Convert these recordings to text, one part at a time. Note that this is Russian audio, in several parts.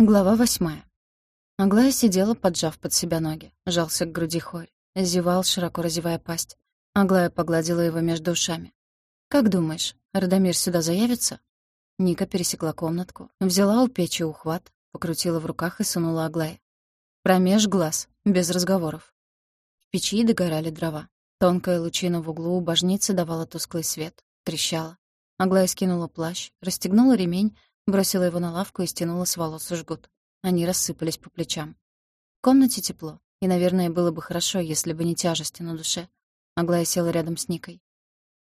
Глава восьмая. Аглая сидела, поджав под себя ноги. Жался к груди хорь. Зевал, широко разевая пасть. Аглая погладила его между ушами. «Как думаешь, Радомир сюда заявится?» Ника пересекла комнатку, взяла у печи ухват, покрутила в руках и сунула Аглае. Промеж глаз, без разговоров. В печи догорали дрова. Тонкая лучина в углу у божницы давала тусклый свет. Трещала. Аглая скинула плащ, расстегнула ремень Бросила его на лавку и стянула с волос жгут. Они рассыпались по плечам. В комнате тепло, и, наверное, было бы хорошо, если бы не тяжести на душе. Аглая села рядом с Никой.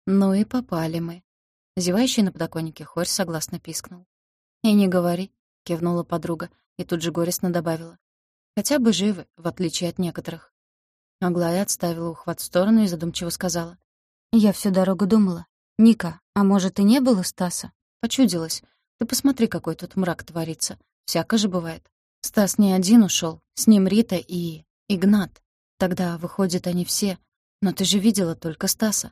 «Ну и попали мы». Зевающий на подоконнике хорь согласно пискнул. «И не говори», — кивнула подруга, и тут же горестно добавила. «Хотя бы живы, в отличие от некоторых». Аглая отставила ухват в сторону и задумчиво сказала. «Я всю дорогу думала. Ника, а может, и не было Стаса? Почудилось. Ты посмотри, какой тут мрак творится. Всяко же бывает. Стас не один ушел, с ним Рита и... Игнат. Тогда, выходит, они все. Но ты же видела только Стаса.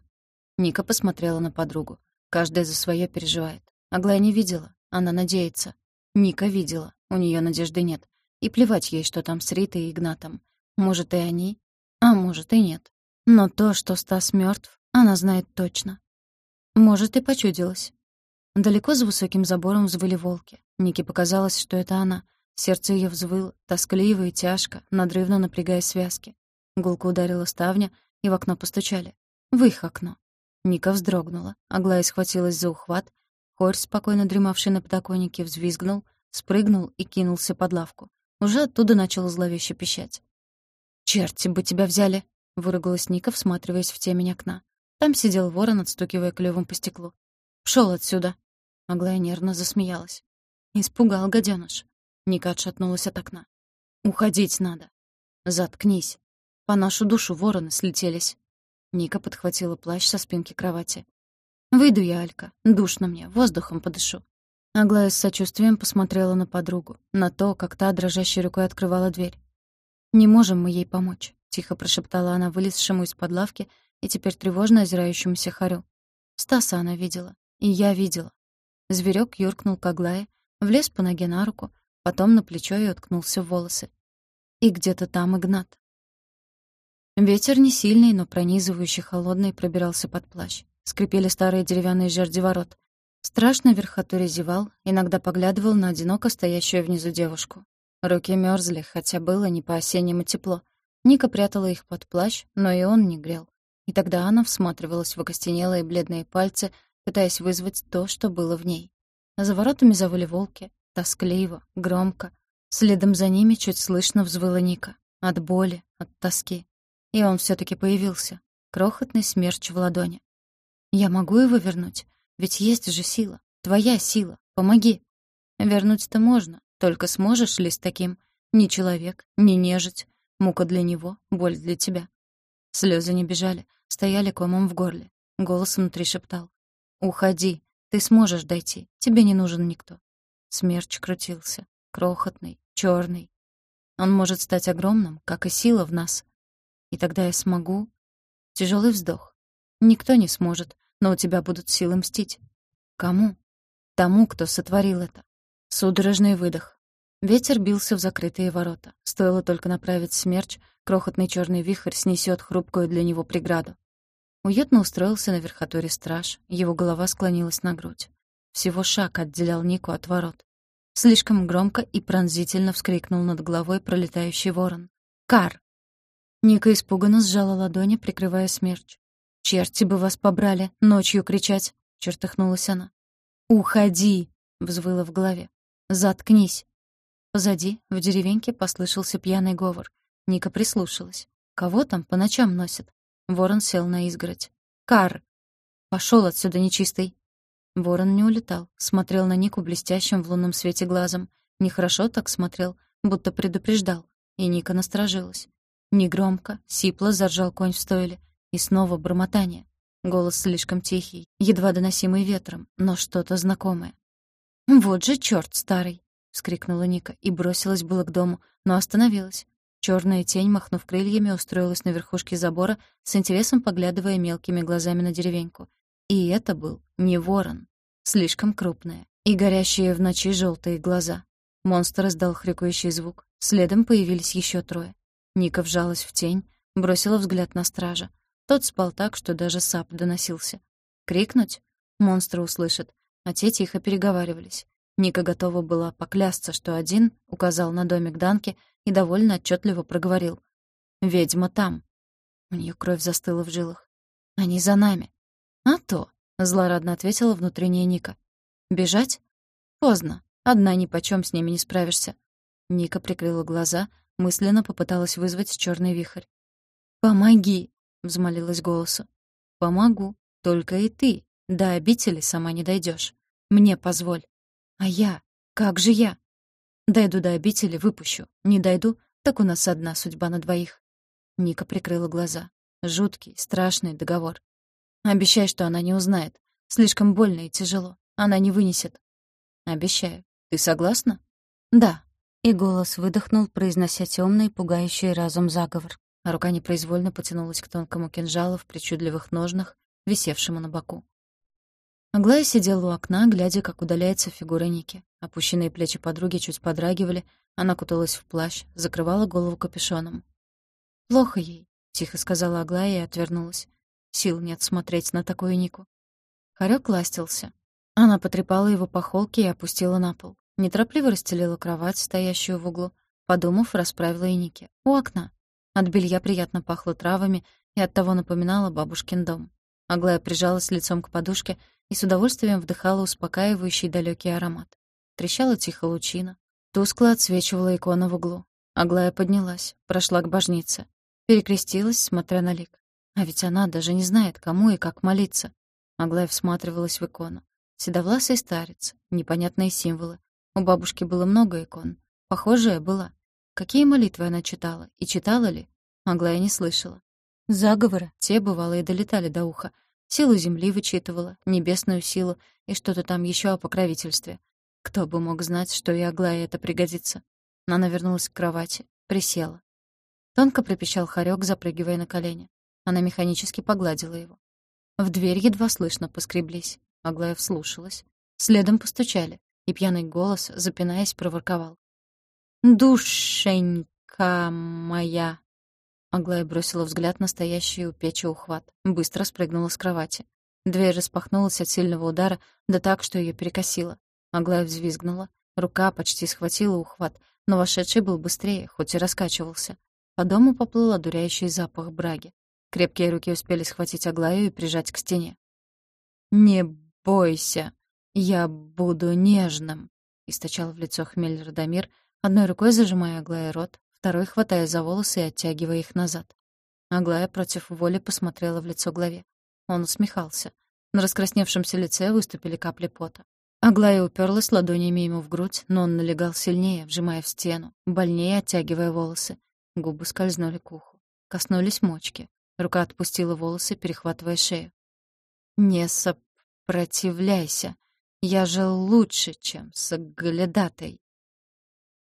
Ника посмотрела на подругу. Каждая за свое переживает. Аглая не видела, она надеется. Ника видела, у нее надежды нет. И плевать ей, что там с Ритой и Игнатом. Может, и они, а может, и нет. Но то, что Стас мертв, она знает точно. Может, и почудилась. Далеко за высоким забором взвыли волки. Нике показалось, что это она. Сердце ее взвыло, тоскливо и тяжко, надрывно напрягая связки. Гулко ударила ставня, и в окно постучали. В их окно. Ника вздрогнула. Аглая схватилась за ухват. Хорь, спокойно дремавший на подоконнике, взвизгнул, спрыгнул и кинулся под лавку. Уже оттуда начал зловеще пищать. «Черти бы тебя взяли!» — выругалась Ника, всматриваясь в темень окна. Там сидел ворон, отстукивая клювом по стеклу. Пшел отсюда!» Аглая нервно засмеялась. Испугал гадёныш. Ника отшатнулась от окна. «Уходить надо». «Заткнись. По нашу душу вороны слетелись». Ника подхватила плащ со спинки кровати. «Выйду я, Алька. Душно мне. Воздухом подышу». Аглая с сочувствием посмотрела на подругу, на то, как та дрожащей рукой открывала дверь. «Не можем мы ей помочь», — тихо прошептала она вылезшему из-под лавки и теперь тревожно озирающемуся хорю. Стаса она видела. И я видела. Зверек юркнул к Аглае, влез по ноге на руку, потом на плечо и уткнулся в волосы. И где-то там Игнат. Ветер не сильный, но пронизывающий холодный пробирался под плащ. Скрипели старые деревянные жерди ворот. Страшно верхотуре зевал, иногда поглядывал на одиноко стоящую внизу девушку. Руки мерзли, хотя было не по-осеннему тепло. Ника прятала их под плащ, но и он не грел. И тогда она всматривалась в окостенелые бледные пальцы, пытаясь вызвать то, что было в ней. За воротами завыли волки, тоскливо, громко. Следом за ними чуть слышно взвыла Ника. От боли, от тоски. И он все таки появился. Крохотный смерч в ладони. «Я могу его вернуть? Ведь есть же сила. Твоя сила. Помоги!» «Вернуть-то можно. Только сможешь ли с таким? Ни человек, ни нежить. Мука для него, боль для тебя». Слезы не бежали, стояли комом в горле. Голос внутри шептал. «Уходи, ты сможешь дойти, тебе не нужен никто». Смерч крутился, крохотный, черный. Он может стать огромным, как и сила в нас. И тогда я смогу... Тяжелый вздох. Никто не сможет, но у тебя будут силы мстить. Кому? Тому, кто сотворил это. Судорожный выдох. Ветер бился в закрытые ворота. Стоило только направить смерч, крохотный черный вихрь снесет хрупкую для него преграду. Уютно устроился на верхотуре страж, его голова склонилась на грудь. Всего шаг отделял Нику от ворот. Слишком громко и пронзительно вскрикнул над головой пролетающий ворон. «Кар!» Ника испуганно сжала ладони, прикрывая смерч. «Черти бы вас побрали, ночью кричать!» — чертыхнулась она. «Уходи!» — взвыла в голове. «Заткнись!» Позади, в деревеньке, послышался пьяный говор. Ника прислушалась. Кого там по ночам носят? Ворон сел на изгородь. «Кар!» «Пошёл отсюда, нечистый!» Ворон не улетал, смотрел на Нику блестящим в лунном свете глазом. Нехорошо так смотрел, будто предупреждал. И Ника насторожилась. Негромко, сипло заржал конь в стойле. И снова бормотание. Голос слишком тихий, едва доносимый ветром, но что-то знакомое. «Вот же чёрт старый!» — вскрикнула Ника и бросилась было к дому, но остановилась. Черная тень, махнув крыльями, устроилась на верхушке забора, с интересом поглядывая мелкими глазами на деревеньку. И это был не ворон. Слишком крупная. И горящие в ночи желтые глаза. Монстр издал хрюкающий звук. Следом появились еще трое. Ника вжалась в тень, бросила взгляд на стража. Тот спал так, что даже сап доносился. Крикнуть? Монстр услышит. А те тихо переговаривались. Ника готова была поклясться, что один указал на домик Данки и довольно отчетливо проговорил. «Ведьма там». У нее кровь застыла в жилах. «Они за нами». «А то», — злорадно ответила внутренняя Ника. «Бежать? Поздно. Одна ни почем с ними не справишься». Ника прикрыла глаза, мысленно попыталась вызвать черный вихрь. «Помоги!» — взмолилась голосу. «Помогу. Только и ты. До обители сама не дойдешь. Мне позволь. А я? Как же я? Дойду до обители, выпущу. Не дойду, так у нас одна судьба на двоих. Ника прикрыла глаза. Жуткий, страшный договор. Обещай, что она не узнает. Слишком больно и тяжело. Она не вынесет. Обещаю. Ты согласна? Да. И голос выдохнул, произнося темный, пугающий разум заговор. А рука непроизвольно потянулась к тонкому кинжалу в причудливых ножнах, висевшему на боку. Аглая сидела у окна, глядя, как удаляется фигура Ники. Опущенные плечи подруги чуть подрагивали, она куталась в плащ, закрывала голову капюшоном. «Плохо ей», — тихо сказала Аглая и отвернулась. Сил нет смотреть на такую Нику. Хорёк ластился. Она потрепала его по холке и опустила на пол. Неторопливо расстелила кровать, стоящую в углу. Подумав, расправила и Ники. У окна. От белья приятно пахло травами и оттого напоминала бабушкин дом. Аглая прижалась лицом к подушке и с удовольствием вдыхала успокаивающий далекий аромат. Трещала тихо лучина, тускло отсвечивала икона в углу. Аглая поднялась, прошла к божнице, перекрестилась, смотря на лик. А ведь она даже не знает, кому и как молиться. Аглая всматривалась в икону. Седовласый старец, непонятные символы. У бабушки было много икон. Похожая была. Какие молитвы она читала? И читала ли? Аглая не слышала. Заговоры, те, бывало, и долетали до уха, Силу земли вычитывала, небесную силу и что-то там еще о покровительстве. Кто бы мог знать, что и Аглае это пригодится. Она вернулась к кровати, присела. Тонко пропищал хорек, запрыгивая на колени. Она механически погладила его. В дверь едва слышно поскреблись. Аглая вслушалась. Следом постучали, и пьяный голос, запинаясь, проворковал. «Душенька моя!» Аглая бросила взгляд на стоящий у печи ухват. Быстро спрыгнула с кровати. Дверь распахнулась от сильного удара, да так, что ее перекосило. Аглая взвизгнула. Рука почти схватила ухват, но вошедший был быстрее, хоть и раскачивался. По дому поплыл одуряющий запах браги. Крепкие руки успели схватить Аглаю и прижать к стене. «Не бойся, я буду нежным», — источал в лицо хмель Радомир, одной рукой зажимая Аглая рот, второй хватая за волосы и оттягивая их назад. Аглая против воли посмотрела в лицо главе. Он усмехался. На раскрасневшемся лице выступили капли пота. Аглая уперлась ладонями ему в грудь, но он налегал сильнее, вжимая в стену, больнее оттягивая волосы. Губы скользнули к уху. Коснулись мочки. Рука отпустила волосы, перехватывая шею. «Не сопротивляйся. Я же лучше, чем соглядатой».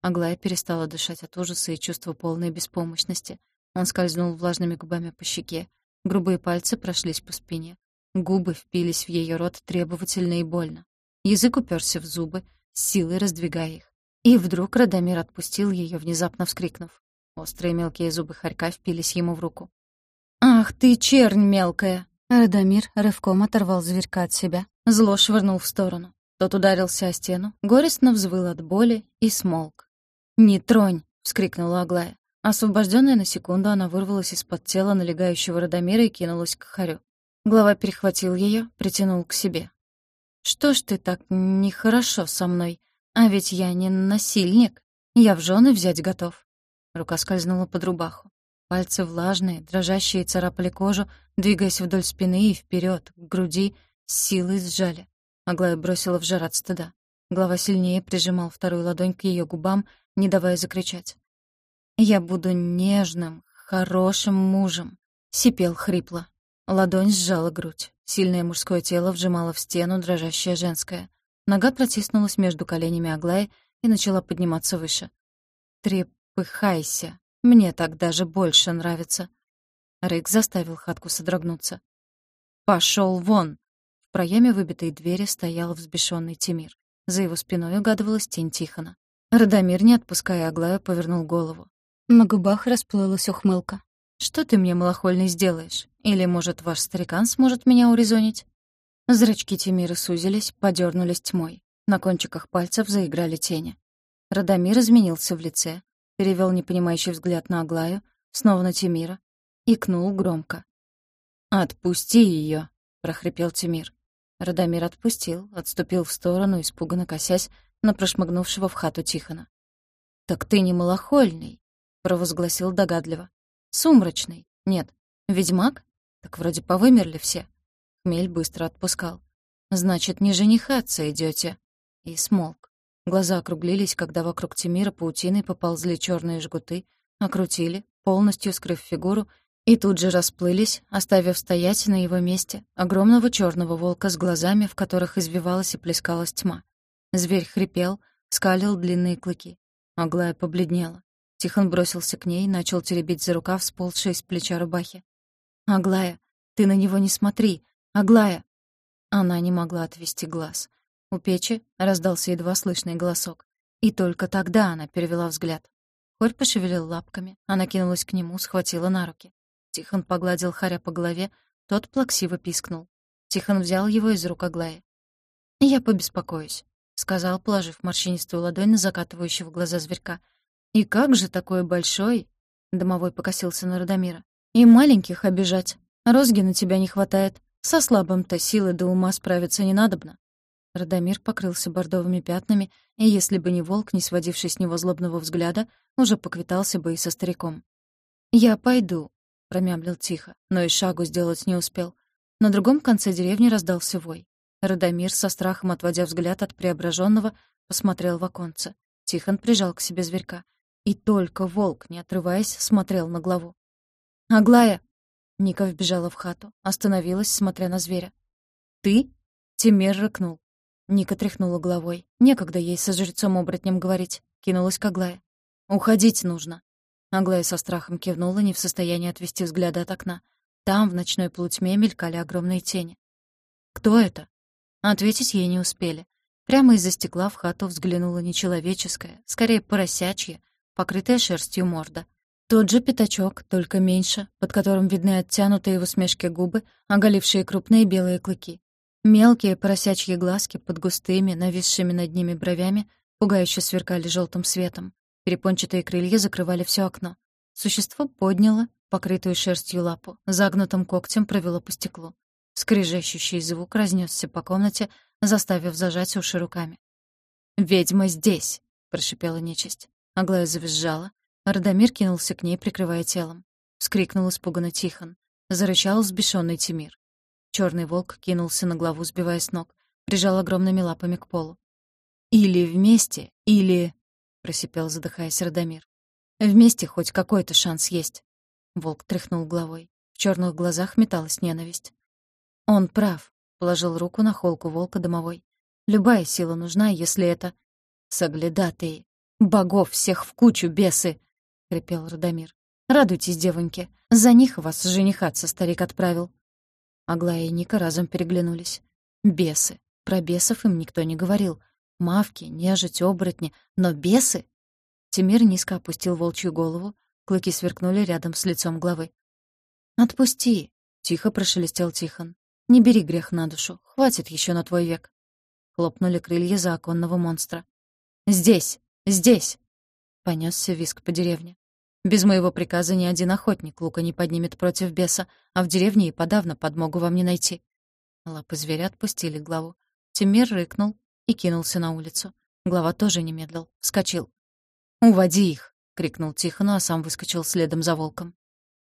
Аглая перестала дышать от ужаса и чувства полной беспомощности. Он скользнул влажными губами по щеке. Грубые пальцы прошлись по спине. Губы впились в ее рот требовательно и больно. Язык уперся в зубы, с силой раздвигая их. И вдруг Радомир отпустил ее, внезапно вскрикнув. Острые мелкие зубы хорька впились ему в руку. «Ах ты, чернь мелкая!» Радомир рывком оторвал зверька от себя, зло швырнул в сторону. Тот ударился о стену, горестно взвыл от боли и смолк. «Не тронь!» — вскрикнула Аглая. Освобожденная на секунду, она вырвалась из-под тела налегающего Радомира и кинулась к Харю. Глава перехватил ее, притянул к себе. «Что ж ты так нехорошо со мной? А ведь я не насильник. Я в жены взять готов». Рука скользнула под рубаху. Пальцы влажные, дрожащие царапали кожу, двигаясь вдоль спины и вперед, к груди, с силой сжали. Аглая бросила в жар от стыда. Глава сильнее прижимал вторую ладонь к ее губам, не давая закричать. «Я буду нежным, хорошим мужем», — сипел хрипло. Ладонь сжала грудь. Сильное мужское тело вжимало в стену дрожащее женское. Нога протиснулась между коленями Аглаи и начала подниматься выше. «Трепыхайся. Мне так даже больше нравится». Рык заставил хатку содрогнуться. «Пошёл вон!» В проеме выбитой двери стоял взбешенный Тимир. За его спиной угадывалась тень Тихона. Радомир, не отпуская Аглаю, повернул голову. На губах расплылась ухмылка. «Что ты мне, малохольный, сделаешь? Или, может, ваш старикан сможет меня урезонить?» Зрачки Тимира сузились, подернулись тьмой. На кончиках пальцев заиграли тени. Радомир изменился в лице, перевел непонимающий взгляд на Аглаю, снова на Тимира, икнул громко. «Отпусти ее, прохрипел Тимир. Радомир отпустил, отступил в сторону, испуганно косясь на прошмыгнувшего в хату Тихона. «Так ты не малохольный», — провозгласил догадливо. «Сумрачный. Нет. Ведьмак? Так вроде повымерли все». Хмель быстро отпускал. «Значит, не женихаться идете. И смолк. Глаза округлились, когда вокруг Тимира паутиной поползли черные жгуты, окрутили, полностью скрыв фигуру, и тут же расплылись, оставив стоять на его месте огромного черного волка с глазами, в которых извивалась и плескалась тьма. Зверь хрипел, скалил длинные клыки. Аглая побледнела. Тихон бросился к ней и начал теребить за рукав сползшей с плеча рубахи. «Аглая, ты на него не смотри! Аглая!» Она не могла отвести глаз. У печи раздался едва слышный голосок. И только тогда она перевела взгляд. Хорь пошевелил лапками, она кинулась к нему, схватила на руки. Тихон погладил Харя по голове, тот плаксиво пискнул. Тихон взял его из рук Аглаи. «Я побеспокоюсь», — сказал, положив морщинистую ладонь на закатывающего глаза зверька. «И как же такой большой?» — домовой покосился на Радомира. «И маленьких обижать. Розги на тебя не хватает. Со слабым-то силы до ума справиться не надобно». Радомир покрылся бордовыми пятнами, и если бы не волк, не сводивший с него злобного взгляда, уже поквитался бы и со стариком. «Я пойду», — промямлил тихо, но и шагу сделать не успел. На другом конце деревни раздался вой. Радомир, со страхом отводя взгляд от преображенного, посмотрел в оконце. Тихон прижал к себе зверька. И только волк, не отрываясь, смотрел на главу. «Аглая!» Ника вбежала в хату, остановилась, смотря на зверя. «Ты?» — Тимир рыкнул. Ника тряхнула головой. Некогда ей со жрецом-оборотнем говорить. Кинулась к Аглае. «Уходить нужно». Аглая со страхом кивнула, не в состоянии отвести взгляда от окна. Там, в ночной полутьме, мелькали огромные тени. «Кто это?» Ответить ей не успели. Прямо из-за стекла в хату взглянула нечеловеческая, скорее поросячья, покрытая шерстью морда. Тот же пятачок, только меньше, под которым видны оттянутые в усмешке губы, оголившие крупные белые клыки. Мелкие поросячьи глазки под густыми, нависшими над ними бровями, пугающе сверкали желтым светом. Перепончатые крылья закрывали все окно. Существо подняло, покрытую шерстью лапу, загнутым когтем провело по стеклу. Скрежещущий звук разнесся по комнате, заставив зажать уши руками. «Ведьма здесь!» — прошипела нечисть. Аглая завизжала. Радомир кинулся к ней, прикрывая телом. Вскрикнул испуганно Тихон. Зарычал взбешенный Тимир. Черный волк кинулся на главу, сбивая с ног, прижал огромными лапами к полу. «Или вместе, или...» просипел, задыхаясь Радомир. «Вместе хоть какой-то шанс есть». Волк тряхнул головой. В черных глазах металась ненависть. «Он прав», — положил руку на холку волка домовой. «Любая сила нужна, если это...» «Соглядатые! Богов всех в кучу, бесы!» — крепел Радомир. «Радуйтесь, девоньки. За них вас женихаться старик отправил». Аглая и Ника разом переглянулись. «Бесы. Про бесов им никто не говорил. Мавки, нежить, оборотни, но бесы? Тимир низко опустил волчью голову, клыки сверкнули рядом с лицом главы. «Отпусти!» — тихо прошелестел Тихон. «Не бери грех на душу, хватит еще на твой век». Хлопнули крылья за оконного монстра. «Здесь! Здесь!» — понесся виск по деревне. «Без моего приказа ни один охотник лука не поднимет против беса, а в деревне и подавно подмогу вам не найти». Лапы зверя отпустили главу. Тимир рыкнул, и кинулся на улицу. Глава тоже не медлил, вскочил. «Уводи их!» — крикнул Тихону, а сам выскочил следом за волком.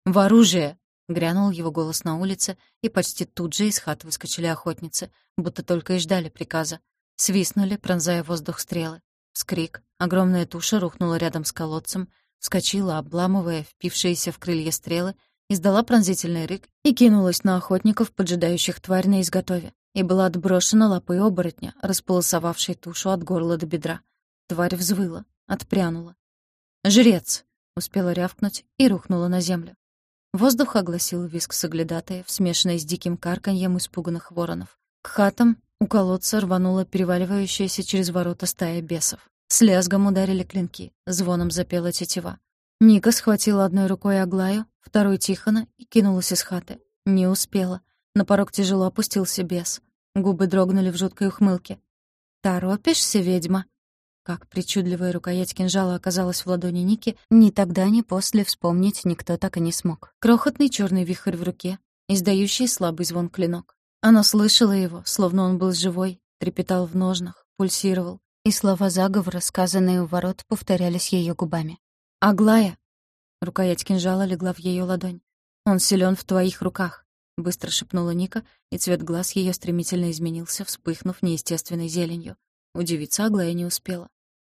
«В оружие!» — грянул его голос на улице, и почти тут же из хат выскочили охотницы, будто только и ждали приказа. Свистнули, пронзая воздух стрелы. Скрик. Огромная туша рухнула рядом с колодцем, вскочила, обламывая впившиеся в крылья стрелы, издала пронзительный рык и кинулась на охотников, поджидающих тварь на изготове и была отброшена лапой оборотня, располосовавшей тушу от горла до бедра. Тварь взвыла, отпрянула. «Жрец!» — успела рявкнуть и рухнула на землю. Воздух огласил виск соглядатаев, смешанный с диким карканьем испуганных воронов. К хатам у колодца рванула переваливающаяся через ворота стая бесов. С лязгом ударили клинки, звоном запела тетива. Ника схватила одной рукой Аглаю, второй Тихона и кинулась из хаты. Не успела. На порог тяжело опустился бес. Губы дрогнули в жуткой ухмылке. «Торопишься, ведьма?» Как причудливая рукоять кинжала оказалась в ладони Ники, ни тогда, ни после вспомнить никто так и не смог. Крохотный черный вихрь в руке, издающий слабый звон клинок. Она слышала его, словно он был живой, трепетал в ножнах, пульсировал, и слова заговора, сказанные у ворот, повторялись ее губами. «Аглая!» Рукоять кинжала легла в ее ладонь. «Он силен в твоих руках», — быстро шепнула Ника, и цвет глаз ее стремительно изменился, вспыхнув неестественной зеленью. Удивиться Аглая не успела.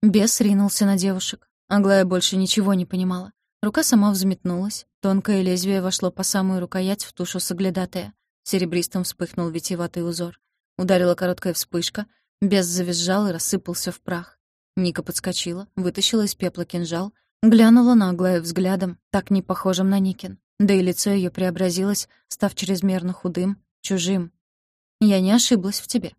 Бес ринулся на девушек. Аглая больше ничего не понимала. Рука сама взметнулась, тонкое лезвие вошло по самую рукоять в тушу соглядатая. Серебристым вспыхнул витиеватый узор. Ударила короткая вспышка, бес завизжал и рассыпался в прах. Ника подскочила, вытащила из пепла кинжал, глянула на Аглаю взглядом, так не похожим на Никин. Да и лицо ее преобразилось, став чрезмерно худым, чужим. «Я не ошиблась в тебе»,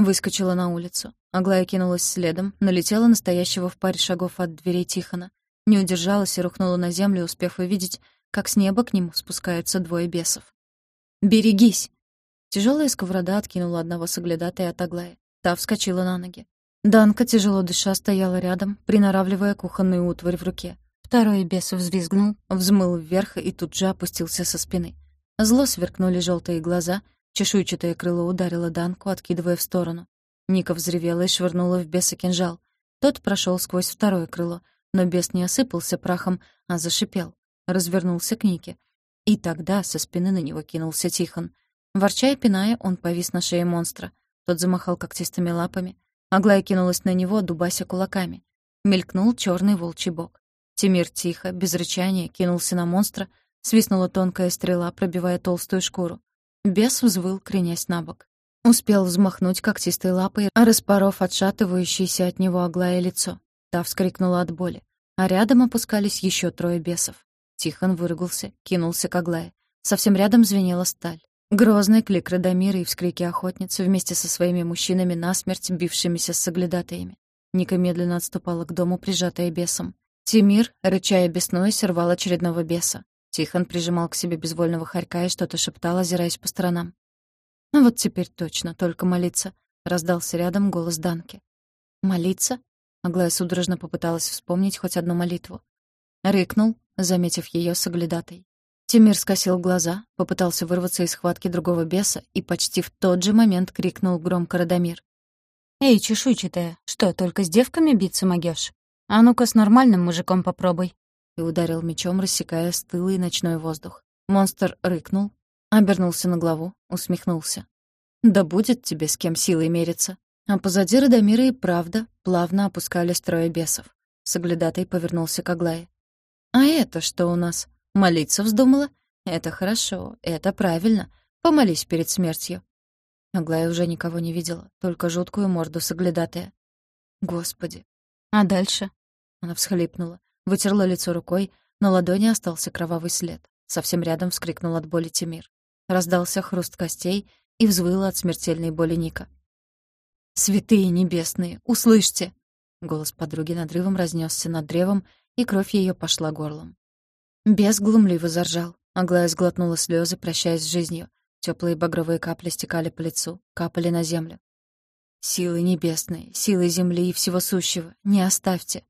Выскочила на улицу. Аглая кинулась следом, налетела настоящего в паре шагов от дверей Тихона. Не удержалась и рухнула на землю, успев увидеть, как с неба к нему спускаются двое бесов. «Берегись!» Тяжелая сковорода откинула одного соглядатая от Аглая. Та вскочила на ноги. Данка, тяжело дыша, стояла рядом, приноравливая кухонную утварь в руке. Второй бес взвизгнул, взмыл вверх и тут же опустился со спины. Зло сверкнули желтые глаза — Чешуйчатое крыло ударило Данку, откидывая в сторону. Ника взревела и швырнула в беса кинжал. Тот прошел сквозь второе крыло, но бес не осыпался прахом, а зашипел. Развернулся к Нике. И тогда со спины на него кинулся Тихон. Ворча и пиная, он повис на шее монстра. Тот замахал когтистыми лапами. Аглая кинулась на него, дубася кулаками. Мелькнул черный волчий бок. Тимир тихо, без рычания, кинулся на монстра, свистнула тонкая стрела, пробивая толстую шкуру. Бес взвыл, кренясь на бок. Успел взмахнуть когтистой лапой, распоров отшатывающееся от него оглая лицо. Та вскрикнула от боли. А рядом опускались еще трое бесов. Тихон выругался, кинулся к Аглае. Совсем рядом звенела сталь. Грозный клик Радомира и вскрики охотницы вместе со своими мужчинами насмерть бившимися с соглядатаями. Ника медленно отступала к дому, прижатая бесом. Тимир, рычая беснуясь, рвал очередного беса. Тихон прижимал к себе безвольного хорька и что-то шептал, озираясь по сторонам. «Ну вот теперь точно, только молиться», — раздался рядом голос Данки. «Молиться?» — Аглая судорожно попыталась вспомнить хоть одну молитву. Рыкнул, заметив ее соглядатой. Тимир скосил глаза, попытался вырваться из схватки другого беса и почти в тот же момент крикнул громко Радомир. «Эй, чешуйчатая, что, только с девками биться могёшь? А ну-ка с нормальным мужиком попробуй» и ударил мечом, рассекая стылый ночной воздух. Монстр рыкнул, обернулся на главу, усмехнулся. «Да будет тебе с кем силой мериться». А позади Радомира и правда плавно опускались трое бесов. Соглядатай повернулся к Аглае. «А это что у нас? Молиться вздумала? Это хорошо, это правильно. Помолись перед смертью». Аглая уже никого не видела, только жуткую морду соглядатая. «Господи! А дальше?» Она всхлипнула. Вытерла лицо рукой, на ладони остался кровавый след. Совсем рядом вскрикнул от боли Тимир. Раздался хруст костей и взвыла от смертельной боли Ника. «Святые небесные, услышьте!» Голос подруги надрывом разнесся над древом, и кровь ее пошла горлом. Бес глумливо заржал. Аглая сглотнула слезы, прощаясь с жизнью. Теплые багровые капли стекали по лицу, капали на землю. «Силы небесные, силы земли и всего сущего, не оставьте!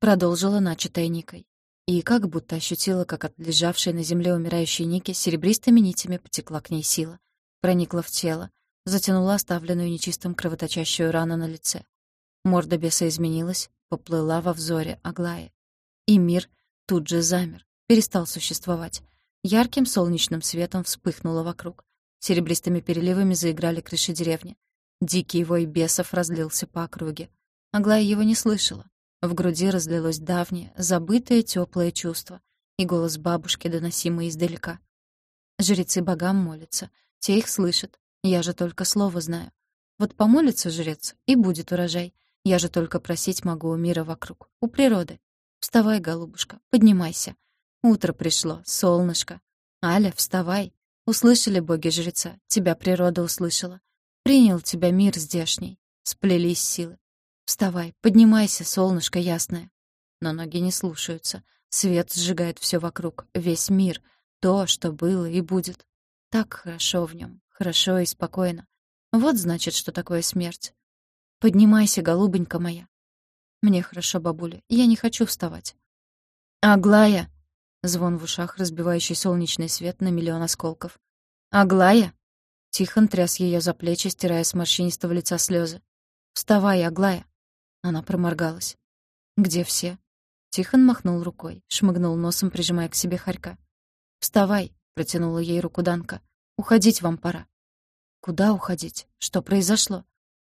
Продолжила начатая Никой. И как будто ощутила, как от лежавшей на земле умирающей Ники серебристыми нитями потекла к ней сила. Проникла в тело, затянула оставленную нечистым кровоточащую рану на лице. Морда беса изменилась, поплыла во взоре Аглаи. И мир тут же замер, перестал существовать. Ярким солнечным светом вспыхнуло вокруг. Серебристыми переливами заиграли крыши деревни. Дикий вой бесов разлился по округе. Аглая его не слышала, в груди разлилось давнее, забытое теплое чувство и голос бабушки, доносимый издалека. Жрецы богам молятся, те их слышат, я же только слово знаю. Вот помолится жрец, и будет урожай. Я же только просить могу у мира вокруг, у природы. Вставай, голубушка, поднимайся. Утро пришло, солнышко. Аля, вставай. Услышали боги жреца, тебя природа услышала. Принял тебя мир здешний. Сплелись силы. «Вставай, поднимайся, солнышко ясное». Но ноги не слушаются. Свет сжигает все вокруг, весь мир, то, что было и будет. Так хорошо в нем, хорошо и спокойно. Вот значит, что такое смерть. Поднимайся, голубонька моя. Мне хорошо, бабуля, я не хочу вставать. «Аглая!» — звон в ушах, разбивающий солнечный свет на миллион осколков. «Аглая!» — Тихон тряс ее за плечи, стирая с морщинистого лица слезы. «Вставай, Аглая!» Она проморгалась. «Где все?» Тихон махнул рукой, шмыгнул носом, прижимая к себе хорька. «Вставай!» — протянула ей руку Данка. «Уходить вам пора». «Куда уходить? Что произошло?»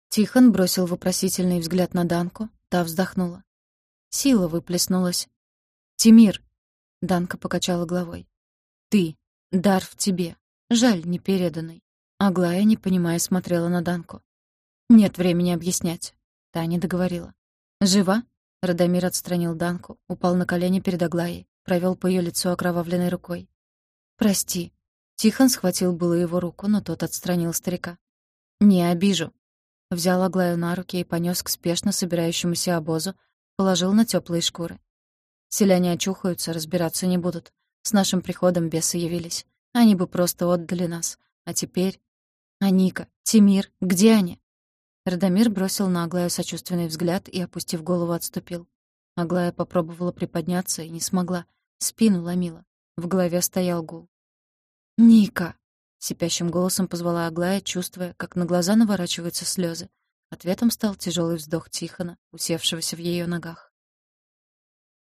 Тихон бросил вопросительный взгляд на Данку, та вздохнула. Сила выплеснулась. «Тимир!» — Данка покачала головой. «Ты! Дар в тебе! Жаль, не переданный!» Аглая, не понимая, смотрела на Данку. «Нет времени объяснять», — та не договорила. «Жива?» — Радомир отстранил Данку, упал на колени перед Аглаей, провел по ее лицу окровавленной рукой. «Прости». Тихон схватил было его руку, но тот отстранил старика. «Не обижу». Взял Аглаю на руки и понёс к спешно собирающемуся обозу, положил на тёплые шкуры. Селяне очухаются, разбираться не будут. С нашим приходом бесы явились. Они бы просто отдали нас. А теперь... А Ника, Тимир, где они? Радомир бросил на Аглаю сочувственный взгляд и, опустив голову, отступил. Аглая попробовала приподняться и не смогла. Спину ломила. В голове стоял гул. «Ника!» — сипящим голосом позвала Аглая, чувствуя, как на глаза наворачиваются слезы. Ответом стал тяжелый вздох Тихона, усевшегося в ее ногах.